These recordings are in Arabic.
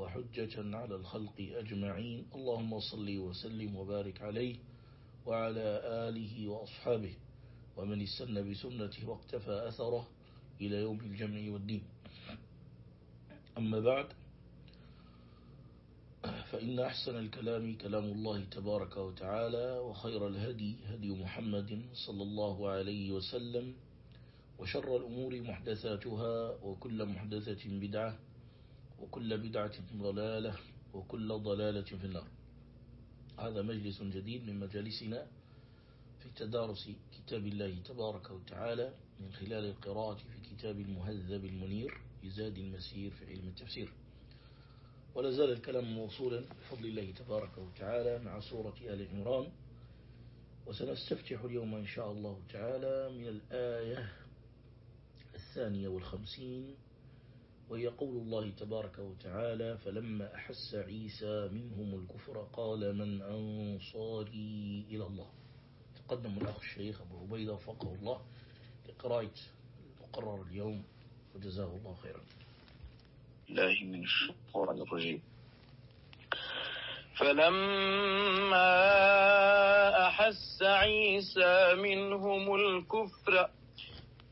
وحجة على الخلق أجمعين. اللهم صل وسلم وبارك عليه وعلى آله وأصحابه ومن استنى بسنته واقتفى أثره إلى يوم الجمع والدين. أما بعد فإن أحسن الكلام كلام الله تبارك وتعالى وخير الهدي هدي محمد صلى الله عليه وسلم وشر الأمور محدثاتها وكل محدثة بدعة وكل بدعة ضلالة وكل ضلالة في النار. هذا مجلس جديد من مجالسنا في تدارس كتاب الله تبارك وتعالى من خلال القراءة في كتاب المهذب المنير لزاد المسير في علم التفسير. ولا زال الكلام موصولا بفضل الله تبارك وتعالى مع سورة آل عمران. وسنستفتح اليوم إن شاء الله تعالى من الآية الثانية والخمسين وهي قول الله تبارك وتعالى فلما أحس عيسى منهم الكفر قال من أنصاري إلى الله تقدم الأخ الشيخ أبو عبيدة وفقه الله لقراءة المقرر اليوم وجزاه الله خيرا. الله من الشيطان الرجيم. فلما أحس عيسى منهم الكفر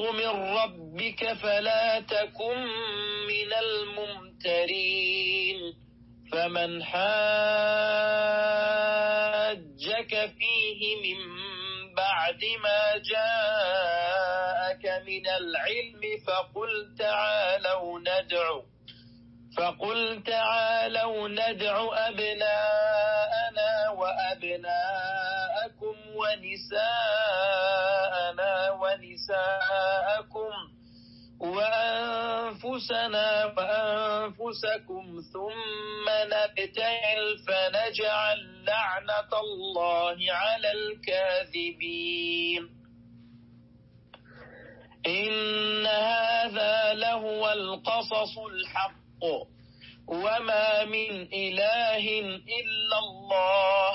من ربك فلا تكن من الممترين. فمن حاجك فيه من بعد ما جاءك من العلم فقل تعالوا ندعو فقل تعالوا ندع أبناءنا وأبناءكم ونساءنا ونساءكم وأنفسنا وأنفسكم ثم نبتهل فنجعل لعنة الله على الكاذبين إن هذا لهو القصص الحق وما من إله إلا الله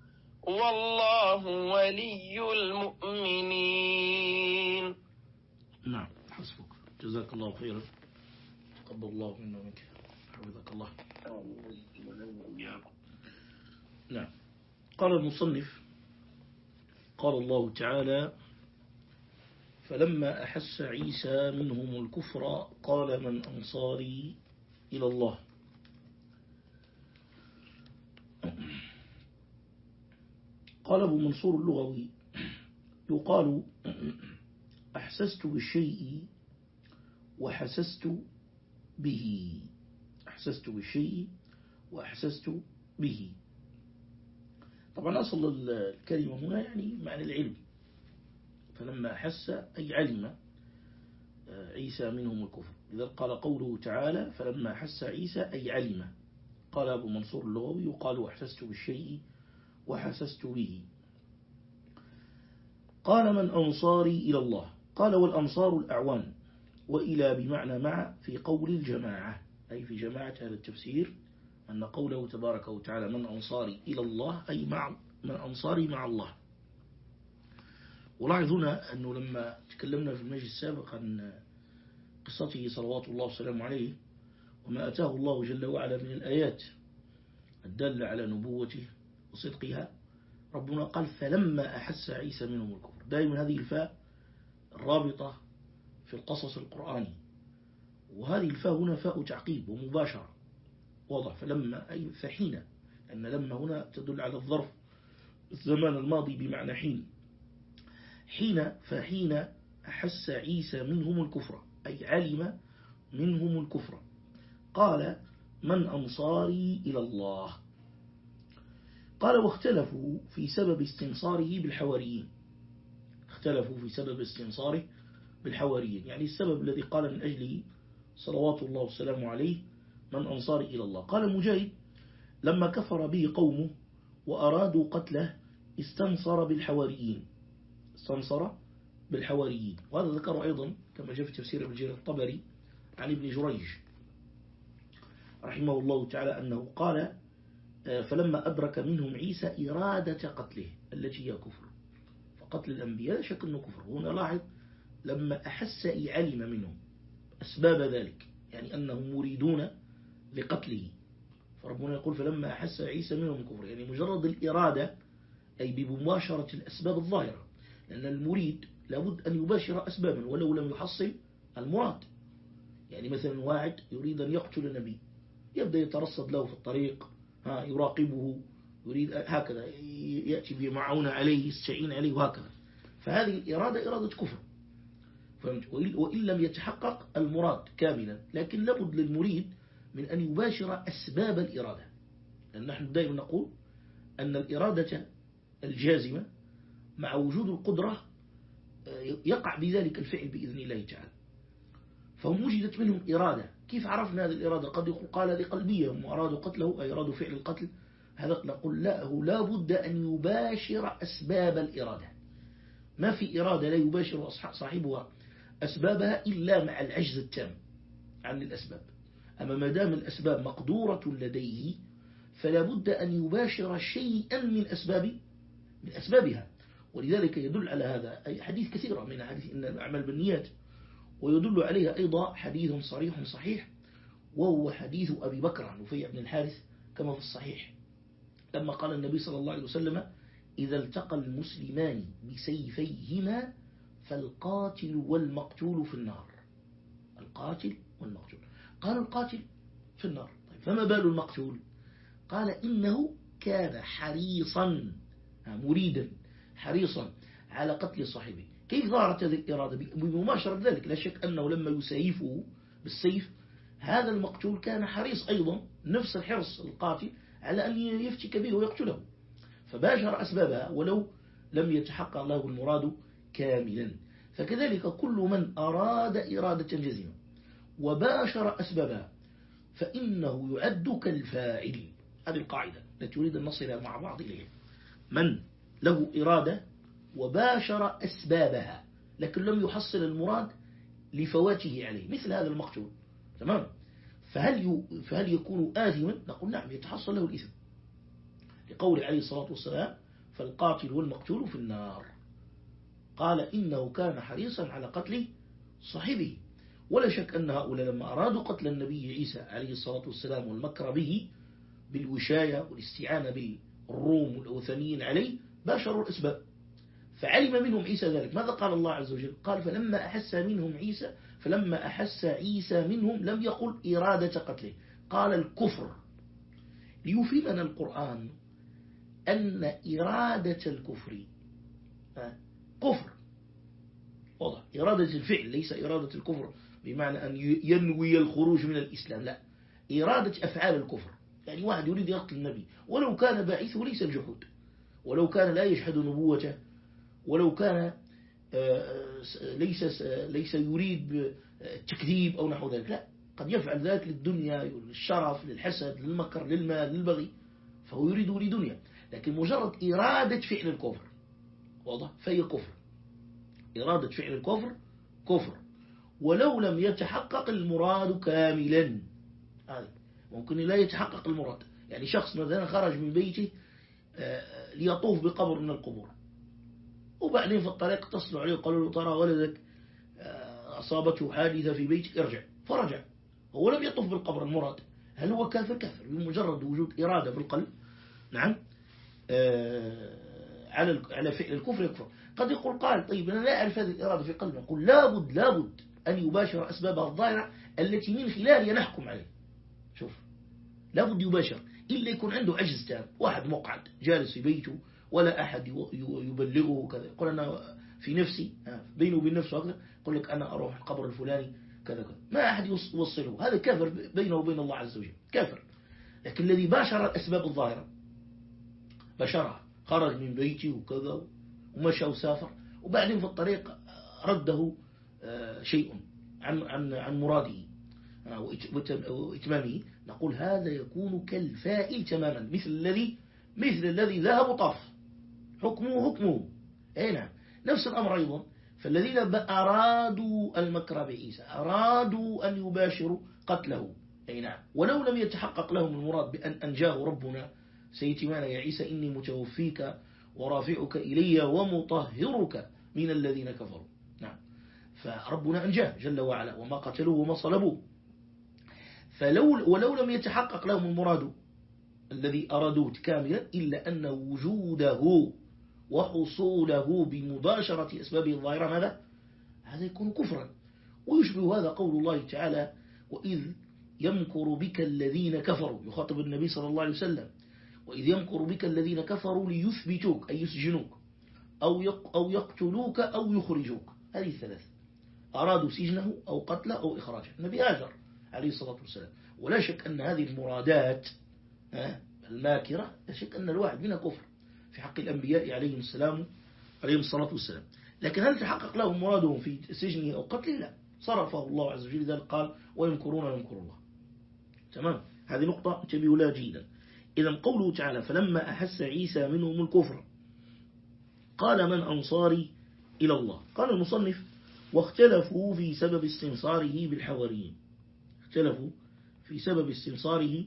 والله ولي المؤمنين. نعم حسبك. جزاك الله خيرا. تقبل الله منا ومنك. حفظك الله. نعم. قال المصنف قال الله تعالى فلما أحس عيسى منهم الكفر قال من أنصاري إلى الله. قال أبو منصور اللغوي. يقال أحسست بالشيء وحسست به. أحسست بالشيء وأحسست به. طبعا أصل الكلمة هنا يعني معنى العلم. فلما أحس أي علم عيسى منهم الكفر. إذا قال قوله تعالى فلما أحس عيسى أي علم. قال أبو منصور اللغوي يقال أحسست بالشيء وحسست به. قال من أنصاري إلى الله. قال والأنصار الأعوان وإلى بمعنى مع في قول الجماعة. أي في جماعة هذا التفسير أن قوله تبارك وتعالى من أنصاري إلى الله أي مع من أنصاري مع الله. ولاحظ هنا أنه لما تكلمنا في المجلس السابق عن قصته صلوات الله وسلامه عليه وما أتاه الله جل وعلا من الآيات الدالة على نبوته وصدقها. ربنا قال فلما أحس عيسى منهم الكفر. دائما هذه الفاء الرابطة في القصص القرآني. وهذه الفاء هنا فاء تعقيب ومباشرة. واضح. فلما أي فحين أن لما هنا تدل على الظرف الزمان الماضي بمعنى حين. حين فحين أحس عيسى منهم الكفر. أي علم منهم الكفر. قال من أنصاري إلى الله. قال واختلفوا في سبب استنصاره بالحواريين. اختلفوا في سبب استنصاره بالحواريين. يعني السبب الذي قال من أجله صلوات الله والسلام عليه من أنصار إلى الله. قال مجاهد لما كفر به قومه وأرادوا قتله استنصر بالحواريين. استنصر بالحواريين. وهذا ذكر أيضا كما جاء في تفسير ابن جرير الطبري عن ابن جريج رحمه الله تعالى أنه قال فلما أدرك منهم عيسى إرادة قتله التي هي كفر. فقتل الأنبياء شك أنه كفر. هنا لاحظ لما أحس علم منهم أسباب ذلك يعني أنهم مريدون لقتله. فربنا يقول فلما أحس عيسى منهم كفر يعني مجرد الإرادة أي بمباشرة الأسباب الظاهرة لأن المريد لابد أن يباشر أسبابا ولو لم يحصل المراد. يعني مثلا واحد يريد أن يقتل النبي يبدأ يترصد له في الطريق يراقبه يريد هكذا يأتي بمعونة عليه يستعين عليه وهكذا. فهذه الإرادة إرادة كفر. وإن لم يتحقق المراد كاملا. لكن لابد للمريد من أن يباشر أسباب الإرادة. لأن نحن دائما نقول أن الإرادة الجازمة مع وجود القدرة آه، يقع بذلك الفعل بإذن الله تعالى. فهم وجدت منهم إرادة. كيف عرفنا هذه الإرادة؟ قد يقول قال هذه قلبية هم أرادوا قتله أي أرادوا فعل القتل. هذا نقول لا هو لا بد أن يباشر أسباب الإرادة. ما في إرادة لا يباشر صاحبها أسبابها إلا مع العجز التام عن الأسباب. أما ما دام الأسباب مقدورة لديه فلا بد أن يباشر شيئا من أسباب من أسبابها. ولذلك يدل على هذا أي حديث كثيرة من حديث إن الأعمال بالنيات. ويدل عليها أيضا حديث صريح صحيح وهو حديث أبي بكر عن نفيع بن الحارث كما في الصحيح. لما قال النبي صلى الله عليه وسلم إذا التقى المسلمان بسيفيهما فالقاتل والمقتول في النار. القاتل والمقتول. قال القاتل في النار. طيب فما بال المقتول؟ قال إنه كان حريصا مريدا حريصا على قتل صاحبه. كيف ظهرت هذه الإرادة بمباشرة ذلك لا شك أنه لما يسيفه بالسيف هذا المقتول كان حريص أيضا نفس الحرص القاتل على أن يفتك به ويقتله. فباشر أسبابها ولو لم يتحقق له المراد كاملا. فكذلك كل من أراد إرادة جزمة وباشر أسبابها فإنه يعد كالفاعل. هذه القاعدة التي يريد أن نصل مع بعض إليها. من له إرادة وباشر أسبابها لكن لم يحصل المراد لفواته عليه مثل هذا المقتول. تمام؟ فهل فهل يكون آثما؟ نقول نعم يتحصل له الإثم. لقول عليه الصلاة والسلام فالقاتل والمقتول في النار. قال إنه كان حريصا على قتل صاحبه. ولا شك أن هؤلاء لما أرادوا قتل النبي عيسى عليه الصلاة والسلام والمكر به بالوشاية والاستعانة بالروم والأوثانيين عليه باشروا الأسباب. فعلم منهم عيسى ذلك. ماذا قال الله عز وجل؟ قال فلما أحس منهم عيسى فلما أحس عيسى منهم لم يقل إرادة قتله. قال الكفر. ليفهمنا القرآن أن إرادة الكفر كفر. واضح. إرادة الفعل ليس إرادة الكفر بمعنى أن ينوي الخروج من الإسلام. لا. إرادة أفعال الكفر. يعني واحد يريد يقتل النبي. ولو كان باعثه ليس الجحود ولو كان لا يشهد نبوته ولو كان آه، ليس ليس يريد التكذيب أو نحو ذلك لا. قد يفعل ذلك للدنيا للشرف للحسد للمكر للمال للبغي فهو يريد لدنيا. لكن مجرد إرادة فعل الكفر واضح؟ فهي كفر. إرادة فعل الكفر كفر. ولو لم يتحقق المراد كاملا. هذا ممكن لا يتحقق المراد. يعني شخص مثلا خرج من بيته آه، ليطوف بقبر من القبور. وبعدين في الطريق اتصلوا عليه وقالوا له ترى ولدك آه، أصابته حادثة في بيتك ارجع. فرجع. هو لم يطوف بالقبر المراد. هل هو كافر؟ كافر. بمجرد وجود إرادة في القلب. نعم. آه، على على فعل الكفر يكفر. قد يقول قال طيب أنا لا أعرف هذه الإرادة في قلبي. نقول لابد لابد أن يباشر أسبابها الظاهرة التي من خلالها نحكم عليه شوف. لابد يباشر. إلا يكون عنده عجز تام. واحد مقعد جالس في بيته ولا أحد يبلغه كذا يقول أنا في نفسي بينه وبين نفسه هكذا يقول لك أنا أروح القبر الفلاني كذا كذا. ما أحد يوصله. هذا كافر بينه وبين الله عز وجل. كافر. لكن الذي باشر الأسباب الظاهرة. بشرها خرج من بيته وكذا ومشى وسافر وبعدين في الطريق رده آه، شيء عن عن عن مراده آه، وإتمامه. نقول هذا يكون كالفائل تماما. مثل الذي مثل الذي ذهب وطاف. حكمه حكمه. أي نعم. نفس الأمر أيضا. فالذين أرادوا المكر بعيسى أرادوا أن يباشروا قتله. أي نعم. ولو لم يتحقق لهم المراد بأن أنجاه ربنا سيتمانا يا عيسى إني متوفيك ورافعك إلي ومطهرك من الذين كفروا. نعم. فربنا أنجاه جل وعلا وما قتلوه وما صلبوه. فلو ولو لم يتحقق لهم المراد الذي أرادوه كاملا إلا أن وجوده وحصوله بمباشرة أسبابه الظاهرة ماذا؟ هذا يكون كفرا. ويشبه هذا قول الله تعالى وإذ يمكر بك الذين كفروا يخاطب النبي صلى الله عليه وسلم وإذ يمكر بك الذين كفروا ليثبتوك أي يسجنوك أو أو يقتلوك أو يخرجوك. هذه الثلاث. أرادوا سجنه أو قتله أو إخراجه. النبي هاجر عليه الصلاة والسلام. ولا شك أن هذه المرادات الماكرة لا شك أن الواحد منها كفر في حق الأنبياء عليهم السلام عليهم الصلاة والسلام. لكن هل تحقق لهم مرادهم في سجنه أو قتله لا. صرفه الله عز وجل ذلك قال ويمكرون ويمكر الله. تمام؟ هذه نقطة انتبهوا لها جيدا إذا قوله تعالى فلما أحس عيسى منهم الكفر قال من أنصاري إلى الله. قال المصنف واختلفوا في سبب استنصاره بالحواريين. اختلفوا في سبب استنصاره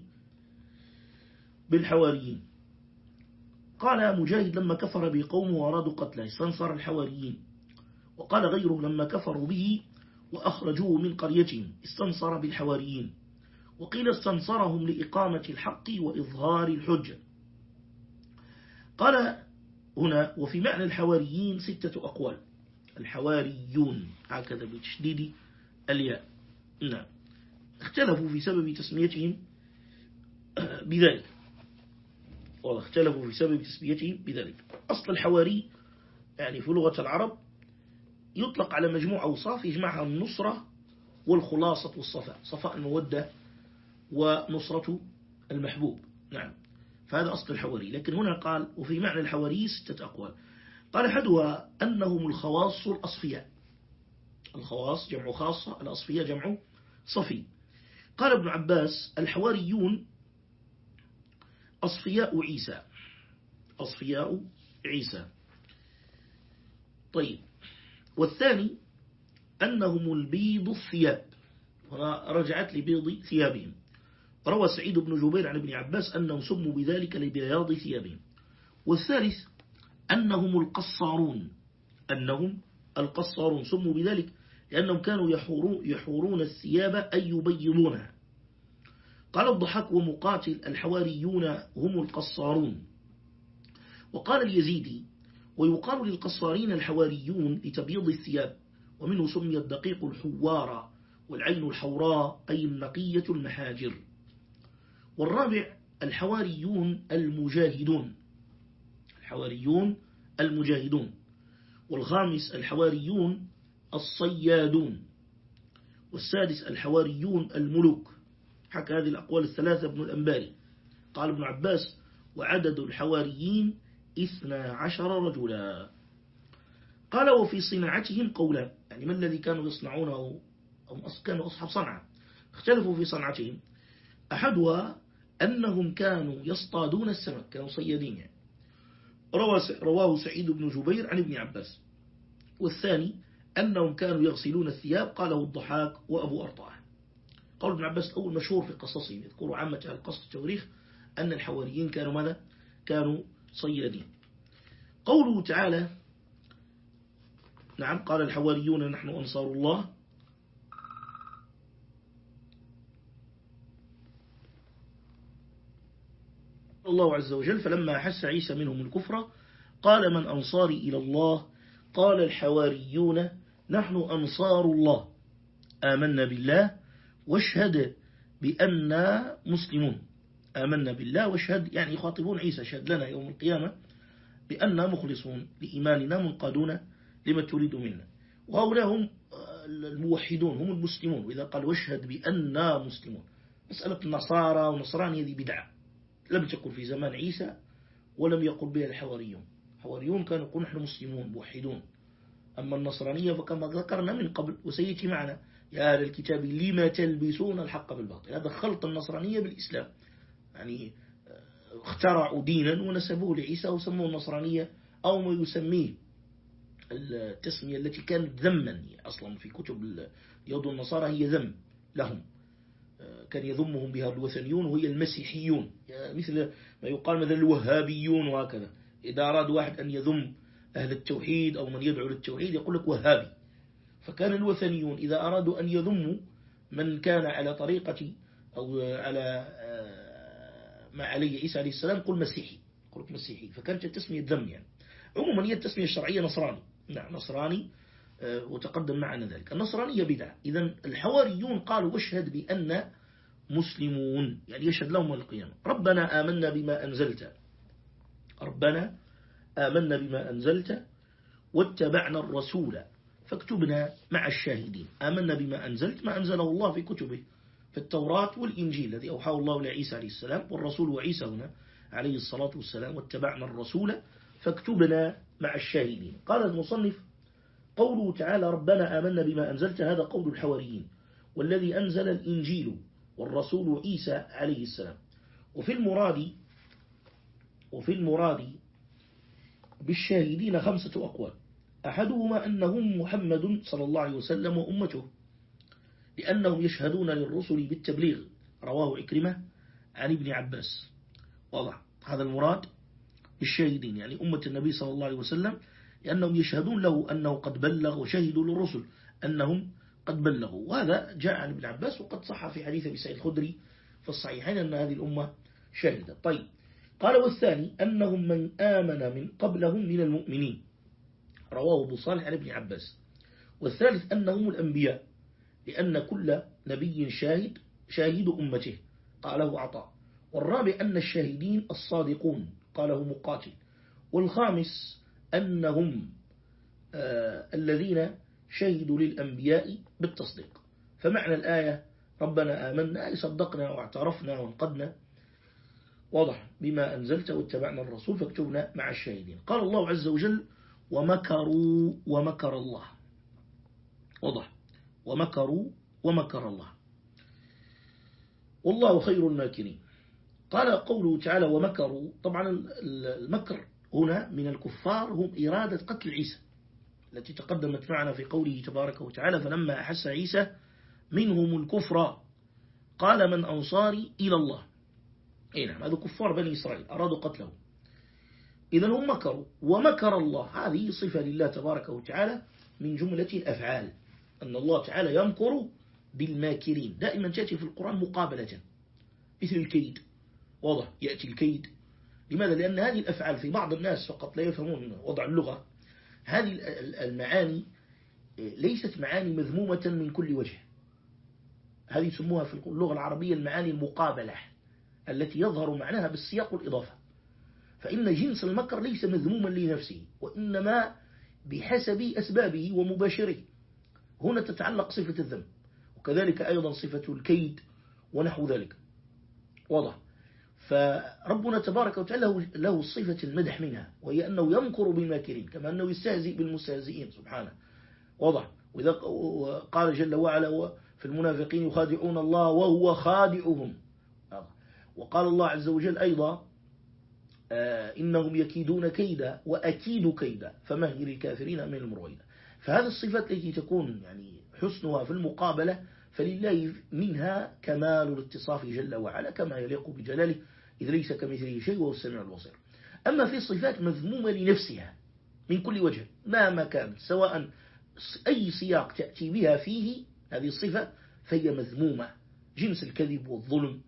بالحواريين. قال مجاهد لما كفر بقومه وأرادوا قتله استنصر الحواريين. وقال غيره لما كفروا به وأخرجوه من قريتهم استنصر بالحواريين. وقيل استنصرهم لإقامة الحق وإظهار الحجة. قال هنا وفي معنى الحواريين ستة أقوال. الحواريون هكذا بتشديد الياء. نعم. اختلفوا في سبب تسميتهم بذلك. واختلفوا في سبب تسميتهم بذلك. أصل الحواري يعني في لغة العرب يطلق على مجموع أوصاف يجمعها النصرة والخلاصة والصفاء صفاء المودة ونصرة المحبوب. نعم فهذا أصل الحواري. لكن هنا قال وفي معنى الحواري ستة أقوال. قال أحدها أنهم الخواص الأصفياء. الخواص جمع خاصة الأصفياء جمع صفي. قال ابن عباس الحواريون أصفياء عيسى. أصفياء عيسى. طيب. والثاني أنهم البيض الثياب. هنا رجعت لبيض ثيابهم. روى سعيد بن جبير عن ابن عباس أنهم سموا بذلك لبياض ثيابهم. والثالث أنهم القصارون. أنهم القصارون. سموا بذلك لأنهم كانوا يحورون, يحورون الثياب أي يبيضونها. قال الضحك ومقاتل الحواريون هم القصارون. وقال اليزيدي ويقال للقصارين الحواريون لتبيض الثياب ومنه سمي الدقيق الحوار والعين الحوراء أي النقية المحاجر. والرابع الحواريون المجاهدون. الحواريون المجاهدون. والخامس الحواريون الصيادون. والسادس الحواريون الملوك. حكى هذه الأقوال الثلاثة ابن الأنباري. قال ابن عباس وعدد الحواريين إثنى عشر رجلا. قال وفي صناعتهم قولا. يعني ما الذي كانوا يصنعونه أو كانوا أصحاب صنعة؟ اختلفوا في صنعتهم أحدها أنهم كانوا يصطادون السمك كانوا صيادين يعني. رواه سعيد بن جبير عن ابن عباس. والثاني أنهم كانوا يغسلون الثياب قاله الضحاك وأبو أرطاه قول ابن عباس أول مشهور في قصصهم يذكر عامة القصة التوريخ أن الحواريين كانوا ماذا؟ كانوا صيادين. قوله تعالى نعم قال الحواريون نحن أنصار الله. الله عز وجل فلما أحس عيسى منهم الكفر قال من أنصاري إلى الله؟ قال الحواريون نحن أنصار الله. آمنا بالله واشهد بأننا مسلمون. آمنا بالله واشهد يعني يخاطبون عيسى شهد لنا يوم القيامة بأننا مخلصون لإيماننا منقادون لما تريد منا. وهؤلاء هم الموحدون هم المسلمون. وإذا قال واشهد بأننا مسلمون مسألة النصارى ونصراني هذه بدعة. لم تكن في زمان عيسى ولم يقل بها الحواريون. الحواريون كانوا يقولون نحن مسلمون موحدون. أما النصرانية فكما ذكرنا من قبل وسيأتي معنا يا أهل الكتاب لما تلبسون الحق بالباطل؟ هذا خلط النصرانية بالإسلام. يعني آه، اخترعوا دينا ونسبوه لعيسى وسموه النصرانية أو ما يسميه التسمية التي كانت ذما أصلا في كتب اليهود والنصارى هي ذم لهم. كان يذمهم بها الوثنيون وهي المسيحيون. مثل ما يقال مثل الوهابيون وهكذا. إذا أراد واحد أن يذم أهل التوحيد أو من يدعو للتوحيد يقول لك وهابي. فكان الوثنيون إذا أرادوا أن يذموا من كان على طريقة أو على آه، ما عليه عيسى عليه السلام قل مسيحي قل مسيحي. فكانت التسمية ذم يعني. عموما هي التسمية الشرعية نصراني. نعم نصراني آه، وتقدم معنا ذلك. النصرانية بدعة. إذا الحواريون قالوا واشهد بأن مسلمون يعني يشهد لهم القيامة. ربنا آمنا بما أنزلت. ربنا آمنا بما أنزلت واتبعنا الرسول. فاكتبنا مع الشاهدين. آمنا بما أنزلت ما أنزله الله في كتبه في التوراة والإنجيل الذي أوحاه الله لعيسى عليه السلام والرسول وعيسى هنا عليه الصلاة والسلام واتبعنا الرسول فاكتبنا مع الشاهدين. قال المصنف قوله تعالى ربنا آمنا بما أنزلت هذا قول الحواريين والذي أنزل الإنجيل والرسول عيسى عليه السلام. وفي المراد وفي المراد بالشاهدين خمسة أقوال. أحدهما أنهم محمد صلى الله عليه وسلم وأمته لأنهم يشهدون للرسل بالتبليغ رواه عكرمة عن ابن عباس. واضح. هذا المراد بالشاهدين يعني أمة النبي صلى الله عليه وسلم لأنهم يشهدون له أنه قد بلغ وشهدوا للرسل أنهم قد بلغوا. وهذا جاء عن ابن عباس وقد صح في حديث سعيد الخدري في الصحيحين أن هذه الأمة شهدت طيب. قال والثاني أنهم من آمن من قبلهم من المؤمنين. رواه أبو صالح عن ابن عباس. والثالث أنهم الأنبياء لأن كل نبي شاهد شاهد أمته قاله عطاء. والرابع أن الشاهدين الصادقون قاله مقاتل. والخامس أنهم آه الذين شهدوا للأنبياء بالتصديق. فمعنى الآية ربنا آمنا أي صدقنا واعترفنا وانقدنا واضح بما أنزلت واتبعنا الرسول فاكتبنا مع الشاهدين. قال الله عز وجل ومكروا ومكر الله. واضح. ومكروا ومكر الله. والله خير الماكرين قال قوله تعالى ومكروا طبعا المكر هنا من الكفار هم إرادة قتل عيسى التي تقدمت معنا في قوله تبارك وتعالى فلما أحس عيسى منهم الكفر قال من أنصاري إلى الله. أي نعم هذا كفار بني إسرائيل أرادوا قتله إذا هم مكروا. ومكر الله. هذه صفة لله تبارك وتعالى من جملة الأفعال. أن الله تعالى يمكر بالماكرين. دائما تأتي في القرآن مقابلة. مثل الكيد. واضح. يأتي الكيد. لماذا؟ لأن هذه الأفعال في بعض الناس فقط لا يفهمون وضع اللغة. هذه المعاني ليست معاني مذمومة من كل وجه. هذه يسموها في اللغة العربية المعاني المقابلة التي يظهر معناها بالسياق والإضافة. فإن جنس المكر ليس مذموما لنفسه وإنما بحسب أسبابه ومباشره. هنا تتعلق صفة الذنب وكذلك أيضا صفة الكيد ونحو ذلك. واضح. فربنا تبارك وتعالى له صفة المدح منها وهي أنه يمكر بالماكرين كما أنه يستهزئ بالمستهزئين سبحانه. واضح. وإذا قال جل وعلا في المنافقين يخادعون الله وهو خادعهم. وقال الله عز وجل أيضا إنهم يكيدون كيدا وأكيد كيدا فمهل الكافرين من المرويدة فهذه الصفات التي تكون يعني حسنها في المقابلة فلله منها كمال الاتصاف جل وعلا كما يليق بجلاله إذ ليس كمثله شيء وهو السميع البصير. أما في صفات مذمومة لنفسها من كل وجه ما كانت سواء أي سياق تأتي بها فيه هذه الصفة فهي مذمومة. جنس الكذب والظلم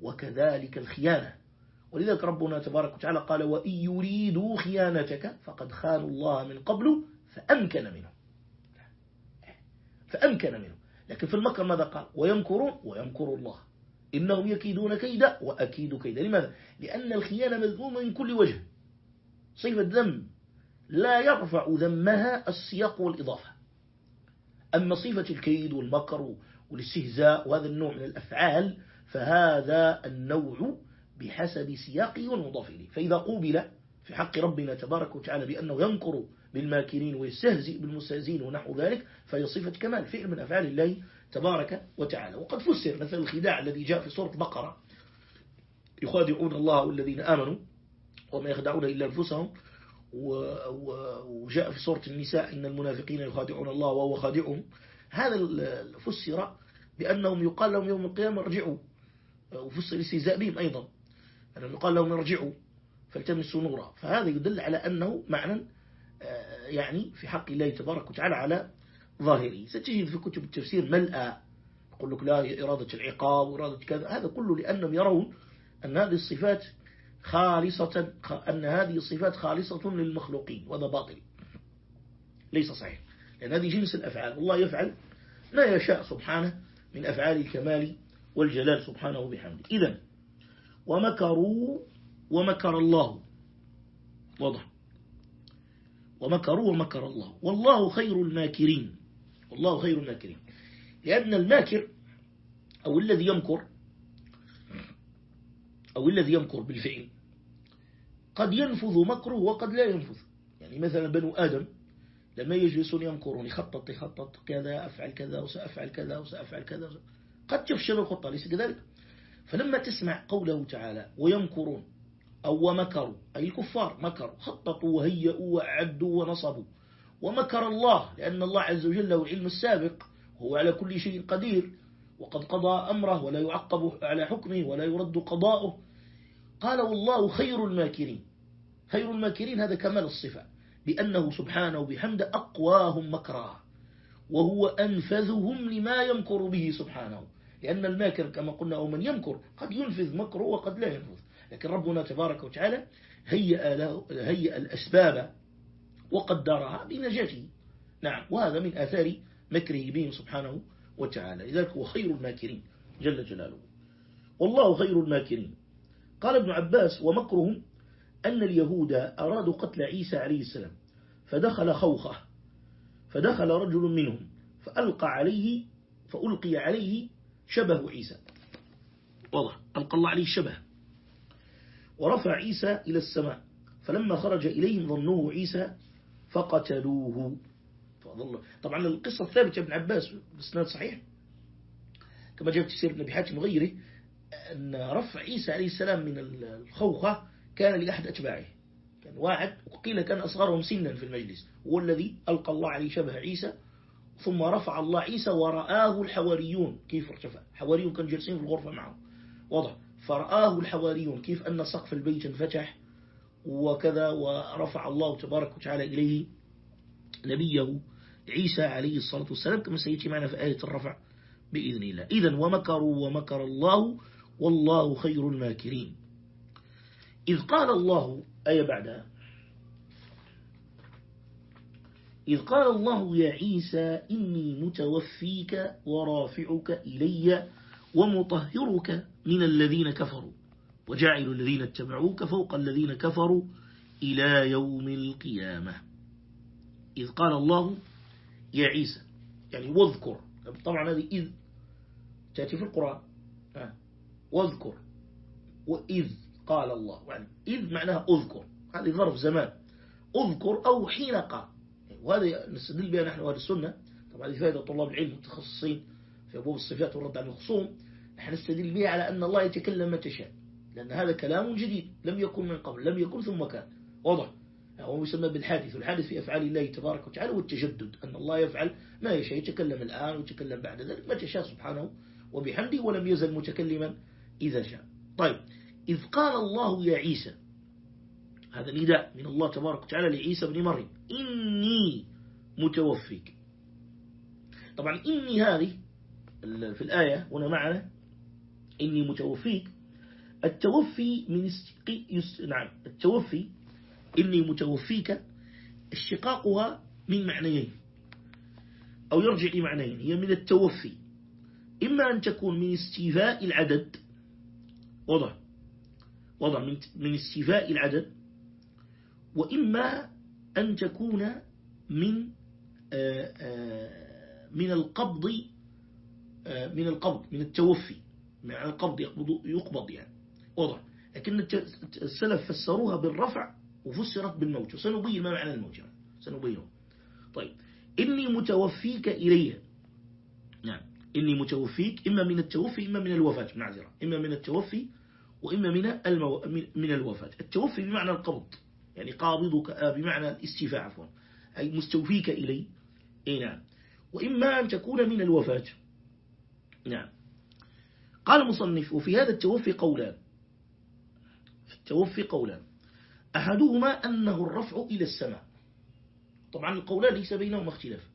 وكذلك الخيانة. ولذلك ربنا تبارك وتعالى قال وإن يريدوا خيانتك فقد خانوا الله من قبل فأمكن منه فأمكن منه لكن في المكر ماذا قال؟ ويمكرون ويمكر الله. إنهم يكيدون كيدا وأكيد كيدا. لماذا؟ لأن الخيانة مذمومة من كل وجه. صفة ذنب لا يرفع ذمها السياق والإضافة. أما صفة الكيد والمكر والاستهزاء وهذا النوع من الأفعال فهذا النوع بحسب سياقه والمضاف إليه. فإذا قوبل في حق ربنا تبارك وتعالى بأنه ينكر بالماكرين ويستهزئ بالمستهزئين ونحو ذلك فهي صفة كمال فعل من أفعال الله تبارك وتعالى. وقد فسر مثل الخداع الذي جاء في سورة بقرة يخادعون الله والذين آمنوا وما يخدعون إلا أنفسهم. وجاء في سورة النساء إن المنافقين يخادعون الله وهو خادعهم. هذا فسر بأنهم يقال لهم يوم القيامة ارجعوا. وفصل الاستهزاء بهم أيضا. أنهم يقال لهم ارجعوا فالتمسوا نورا. فهذا يدل على أنه معنى آه، يعني في حق الله تبارك وتعالى على ظاهره. ستجد في كتب التفسير ملأ يقول لك لا إرادة العقاب وإرادة كذا. هذا كله لأنهم يرون أن هذه الصفات خالصة أن هذه الصفات خالصة للمخلوقين وهذا باطل. ليس صحيح. لأن هذه جنس الأفعال. الله يفعل ما يشاء سبحانه من أفعال الكمال والجلال سبحانه وبحمده. إذا ومكروا ومكر الله. واضح. ومكروا ومكر الله. والله خير الماكرين. والله خير الماكرين. لأن الماكر أو الذي يمكر أو الذي يمكر بالفعل قد ينفذ مكره وقد لا ينفذ. يعني مثلا بنو آدم لما يجلسون يمكرون يخطط يخطط كذا أفعل كذا وسأفعل كذا وسأفعل كذا قد تفشل الخطة ليس كذلك؟ فلما تسمع قوله تعالى ويمكرون أو ومكروا أي الكفار مكروا خططوا وهيئوا وأعدوا ونصبوا. ومكر الله لأن الله عز وجل له العلم السابق هو على كل شيء قدير. وقد قضى أمره ولا يعقب على حكمه ولا يرد قضاؤه. قال والله خير الماكرين. خير الماكرين هذا كمال الصفة بأنه سبحانه وبحمده أقواهم مكرا وهو أنفذهم لما يمكر به سبحانه. لأن الماكر كما قلنا أو من يمكر قد ينفذ مكره وقد لا ينفذ. لكن ربنا تبارك وتعالى هيأ, له هيأ الأسباب وقدرها بنجاته. نعم وهذا من آثار مكره بهم سبحانه وتعالى. لذلك هو خير الماكرين جل جلاله. والله خير الماكرين. قال ابن عباس ومكرهم أن اليهود أرادوا قتل عيسى عليه السلام فدخل خوخة فدخل رجل منهم فألقى عليه فألقي عليه شبه عيسى. واضح. ألقى الله عليه شبه. ورفع عيسى إلى السماء. فلما خرج إليهم ظنوه عيسى فقتلوه. طبعا القصة ثابتة ابن عباس بسناد صحيح. كما جاء في سير ابن حاتم وغيره أن رفع عيسى عليه السلام من الخوخة كان لأحد أتباعه. كان واحد وقيل كان أصغرهم سنا في المجلس. هو الذي ألقى الله عليه شبه عيسى ثم رفع الله عيسى ورآه الحواريون. كيف ارتفع الحواريون كانوا جالسين في الغرفة معه. واضح. فرآه الحواريون. كيف أن سقف البيت انفتح؟ وكذا ورفع الله تبارك وتعالى إليه نبيه عيسى عليه الصلاة والسلام. كما سيأتي معنا في آية الرفع بإذن الله. إذا ومكروا ومكر الله والله خير الماكرين. إذ قال الله أي بعدها إذ قال الله يا عيسى إني متوفيك ورافعك إلي ومطهرك من الذين كفروا وجعل الذين اتبعوك فوق الذين كفروا إلى يوم القيامة. إذ قال الله يا عيسى يعني واذكر طبعا هذه إذ تأتي في القرآن. واذكر. وإذ قال الله يعني إذ معناها أذكر هذه ظرف زمان. أذكر أو حين قال وهذا نستدل بها نحن أهل السنة. طبعا هذه فائدة طلاب العلم المتخصصين في أبواب الصفات والرد على الخصوم. نحن نستدل بها على أن الله يتكلم متى شاء لأن هذا كلام جديد لم يكن من قبل لم يكن ثم كان. واضح. هو يسمى بالحادث والحادث في أفعال الله تبارك وتعالى والتجدد أن الله يفعل ما يشاء يتكلم الآن ويتكلم بعد ذلك متى شاء سبحانه وبحمده ولم يزل متكلما إذا شاء. طيب. إذ قال الله يا عيسى هذا نداء من الله تبارك وتعالى لعيسى بن مريم. إني متوفيك. طبعا إني هذه في الآية هنا معنا إني متوفيك. التوفي من است... نعم التوفي إني متوفيك اشتقاقها من معنيين أو يرجع لمعنيين هي من التوفي. إما أن تكون من استيفاء العدد وضع وضع من استيفاء العدد وإما أن تكون من آه، آه، من القبض آه، من القبض من التوفي من القبض يقبض, يقبض يعني. وضع لكن السلف فسروها بالرفع وفسرت بالموت. وسنبين ما معنى الموت يعني سنبينه. طيب. إني متوفيك إلي نعم. إني متوفيك إما من التوفي إما من الوفاة معذرة. إما من التوفي وإما من المو... من الوفاة. التوفي بمعنى القبض. يعني قابضك بمعنى الاستيفاء عفوا. أي مستوفيك إلي. إيه نعم. وإما أن تكون من الوفاة. نعم. قال المصنف وفي هذا التوفي قولان. في التوفي قولان. أحدهما أنه الرفع إلى السماء. طبعا القولان ليس بينهما اختلاف.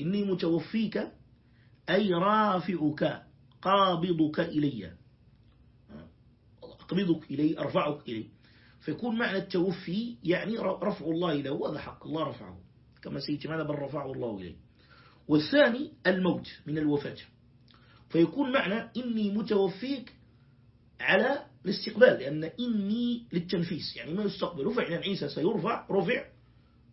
إني متوفيك أي رافعك قابضك إلي. أقبضك إلي أرفعك إلي. فيكون معنى التوفي يعني رفع الله له هذا حق الله رفعه. كما سيتم هذا بل رفعه الله إليه. والثاني الموت من الوفاة. فيكون معنى إني متوفيك على الاستقبال لأن إني للتنفيس. يعني ما يستقبل. وفعلا عيسى سيرفع رفع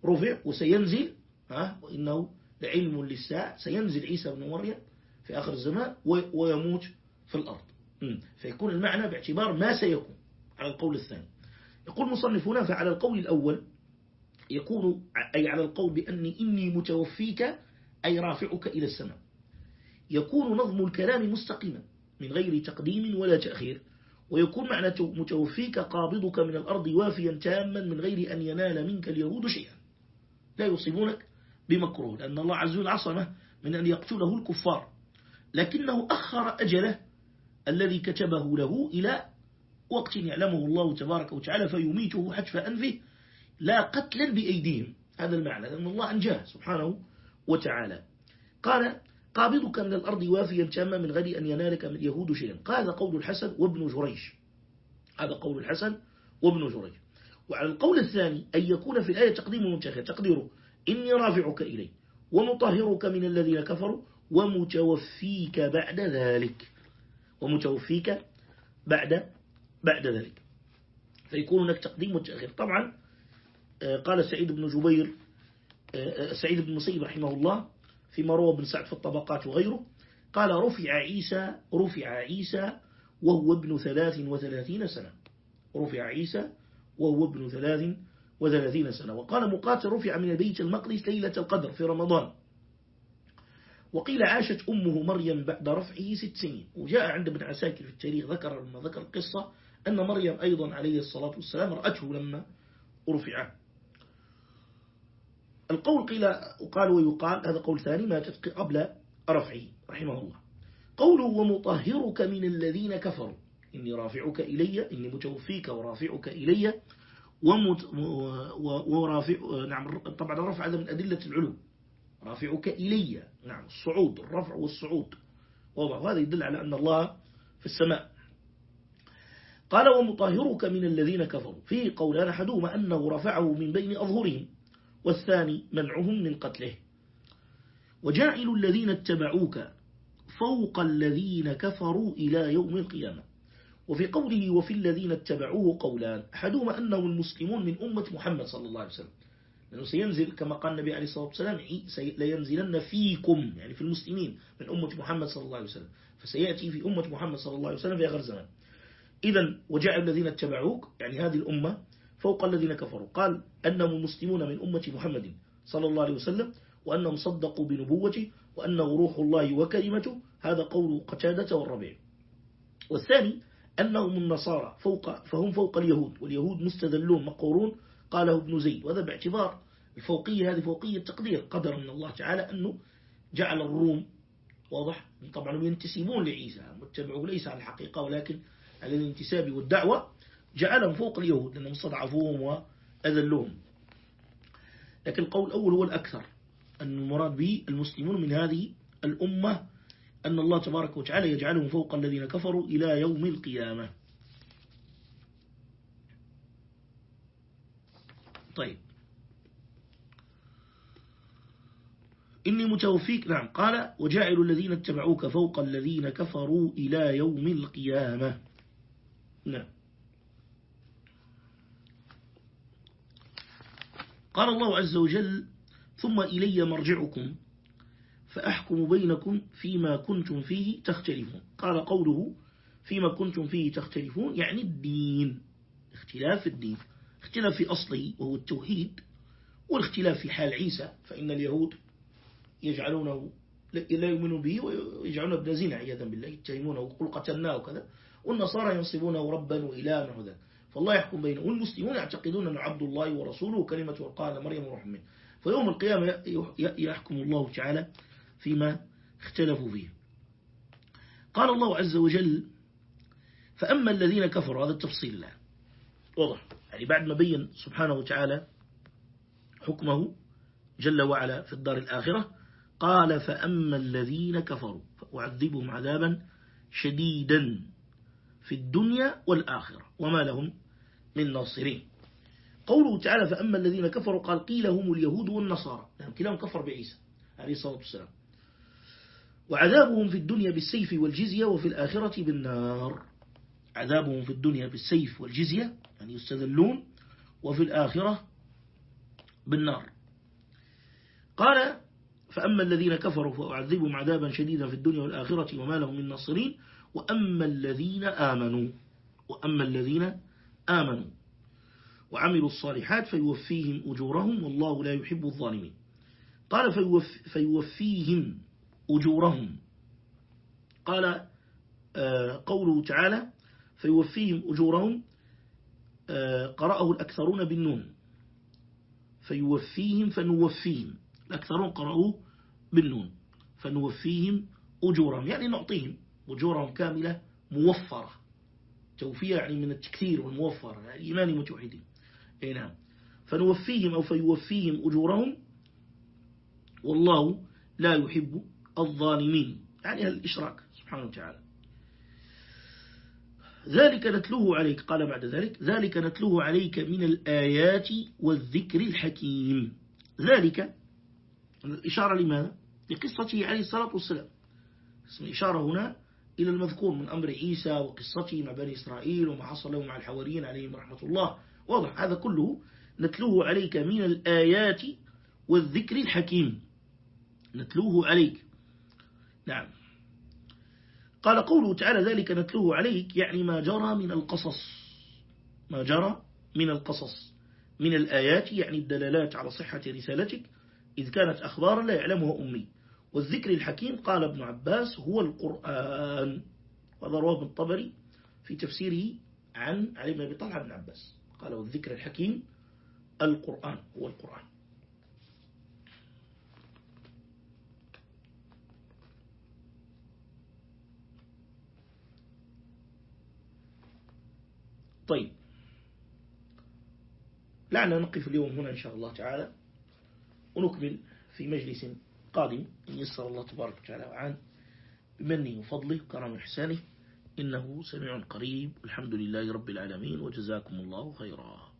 رفع وسينزل ها وإنه لعلم للساعة. سينزل عيسى بن مريم في آخر الزمان ويموت في الأرض. فيكون المعنى باعتبار ما سيكون على القول الثاني. يقول مصنف هنا فعلى القول الأول يكون أي على القول بأني إني متوفيك أي رافعك إلى السماء. يكون نظم الكلام مستقيما من غير تقديم ولا تأخير. ويكون معنى متوفيك قابضك من الأرض وافيا تاما من غير أن ينال منك اليهود شيئا. لا يصيبونك بمكروه لأن الله عز وجل عصمه من أن يقتله الكفار. لكنه أخر أجله الذي كتبه له إلى وقت يعلمه الله تبارك وتعالى فيميته حتف أنفه لا قتلا بأيديهم. هذا المعنى لأن الله أنجاه سبحانه وتعالى. قال قابضك من الأرض وافيا تاما من غير أن ينالك من اليهود شيئا. هذا قول الحسن وابن جريج. هذا قول الحسن وابن جريج. وعلى القول الثاني أن يكون في الآية تقديم منتخب تقديره إني رافعك إلي ومطهرك من الذين كفروا ومتوفيك بعد ذلك. ومتوفيك بعد بعد ذلك. فيكون هناك تقديم وتأخير طبعا آه، قال سعيد بن جبير آه، آه، سعيد بن مسيب رحمه الله فيما روى بن سعد في الطبقات وغيره قال رفع عيسى رفع عيسى وهو ابن ثلاث وثلاثين سنة. رفع عيسى وهو ابن ثلاث وثلاثين سنة. وقال مقاتل رفع من بيت المقدس ليلة القدر في رمضان. وقيل عاشت أمه مريم بعد رفعه ست سنين. وجاء عند ابن عساكر في التاريخ ذكر لما ذكر القصة أن مريم أيضا عليه الصلاة والسلام رأته لما رفع. القول قيل وقال ويقال هذا قول ثاني ما تتقي قبل رفعه رحمه الله. قوله ومطهرك من الذين كفروا إني رافعك إلي إني متوفيك ورافعك إلي ومت ورافع نعم طبعا الرفع هذا من أدلة العلو. رافعك إلي نعم الصعود الرفع والصعود. وهذا يدل على أن الله في السماء. قال ومطهرك من الذين كفروا. فيه قولان أحدهما أنه رفعه من بين أظهرهم والثاني منعهم من قتله. وجاعل الذين اتبعوك فوق الذين كفروا إلى يوم القيامة. وفي قوله وفي الذين اتبعوه قولان أحدهما أنهم المسلمون من أمة محمد صلى الله عليه وسلم. لأنه سينزل كما قال النبي عليه الصلاة والسلام لينزلن فيكم. يعني في المسلمين من أمة محمد صلى الله عليه وسلم. فسيأتي في أمة محمد صلى الله عليه وسلم في آخر زمان. إذا وجاء الذين اتبعوك يعني هذه الأمة فوق الذين كفروا. قال أنهم المسلمون من أمة محمد صلى الله عليه وسلم وأنهم صدقوا بنبوته وأنه روح الله وكلمته. هذا قول قتادة والربيع. والثاني أنهم النصارى فوق فهم فوق اليهود واليهود مستذلون مقورون قاله ابن زيد. وهذا باعتبار الفوقية هذه فوقية تقدير قدر من الله تعالى أنه جعل الروم واضح؟ طبعا ينتسبون لعيسى متبعوا ليس على الحقيقة ولكن على الانتساب والدعوة جعلهم فوق اليهود لأنهم استضعفوهم وأذلوهم. لكن القول الأول هو الأكثر أن المراد به المسلمون من هذه الأمة أن الله تبارك وتعالى يجعلهم فوق الذين كفروا إلى يوم القيامة. طيب. إني متوفيك نعم قال وجاعل الذين اتبعوك فوق الذين كفروا إلى يوم القيامة. نعم. قال الله عز وجل ثم إلي مرجعكم فأحكم بينكم فيما كنتم فيه تختلفون. قال قوله فيما كنتم فيه تختلفون يعني الدين اختلاف الدين. اختلاف في أصله وهو التوحيد والاختلاف في حال عيسى فإن اليهود يجعلونه لا يؤمنون به ويجعلونه ابن زنا عياذا بالله يتهمونه ويقول قتلناه وكذا. والنصارى ينصبونه ربا وإلها ذلك فالله يحكم بينهم. والمسلمون يعتقدون أنه عبد الله ورسوله وكلمة قال مريم وروح منه. فيوم القيامة يحكم الله تعالى فيما اختلفوا فيه. قال الله عز وجل فأما الذين كفروا هذا التفصيل له واضح. يعني بعد ما بين سبحانه وتعالى حكمه جل وعلا في الدار الآخرة قال فأما الذين كفروا فأعذبهم عذابا شديدا. في الدنيا والآخرة وما لهم من ناصرين. قوله تعالى فأما الذين كفروا قال قيل هم اليهود والنصارى. يعني كلاهم كفر بعيسى عليه الصلاة والسلام. وعذابهم في الدنيا بالسيف والجزية وفي الآخرة بالنار. عذابهم في الدنيا بالسيف والجزية يعني يستذلون وفي الآخرة بالنار. قال فأما الذين كفروا فأعذبهم عذابا شديدا في الدنيا والآخرة وما لهم من ناصرين. وأما الذين آمنوا وأما الذين آمنوا وعملوا الصالحات فيوفيهم أجورهم والله لا يحب الظالمين. قال فيوفيهم أجورهم. قال آه، قوله تعالى فيوفيهم أجورهم آه، قرأه الأكثرون بالنون. فيوفيهم فنوفيهم. الأكثرون قرأوه بالنون. فنوفيهم أجورهم يعني نعطيهم. أجورهم كاملة موفرة. توفية يعني من التكثير والموفر يعني إيمان متوحدين. أي نعم. فنوفيهم أو فيوفيهم أجورهم والله لا يحب الظالمين. يعني الإشراك. سبحانه وتعالى. ذلك نتلوه عليك. قال بعد ذلك. ذلك نتلوه عليك من الآيات والذكر الحكيم. ذلك الإشارة لماذا؟ لقصته عليه الصلاة والسلام. اسم الإشارة هنا إلى المذكور من أمر عيسى وقصته مع بني إسرائيل وما حصل له مع الحواريين عليهم رحمة الله. واضح. هذا كله نتلوه عليك من الآيات والذكر الحكيم. نتلوه عليك. نعم. قال قوله تعالى ذلك نتلوه عليك يعني ما جرى من القصص. ما جرى من القصص. من الآيات يعني الدلالات على صحة رسالتك إذ كانت أخبارا لا يعلمها أمي. والذكر الحكيم قال ابن عباس هو القرآن. وهذا رواه ابن الطبري في تفسيره عن علي بن أبي طلحة بن عباس. قال والذكر الحكيم القرآن هو القرآن. طيب. لعنا نقف اليوم هنا إن شاء الله تعالى ونكمل في مجلس قادم إن يسر الله تبارك وتعالى وعن بمنه وفضله كرم إحسانه إنه سميع قريب. الحمد لله رب العالمين. وجزاكم الله خيرا.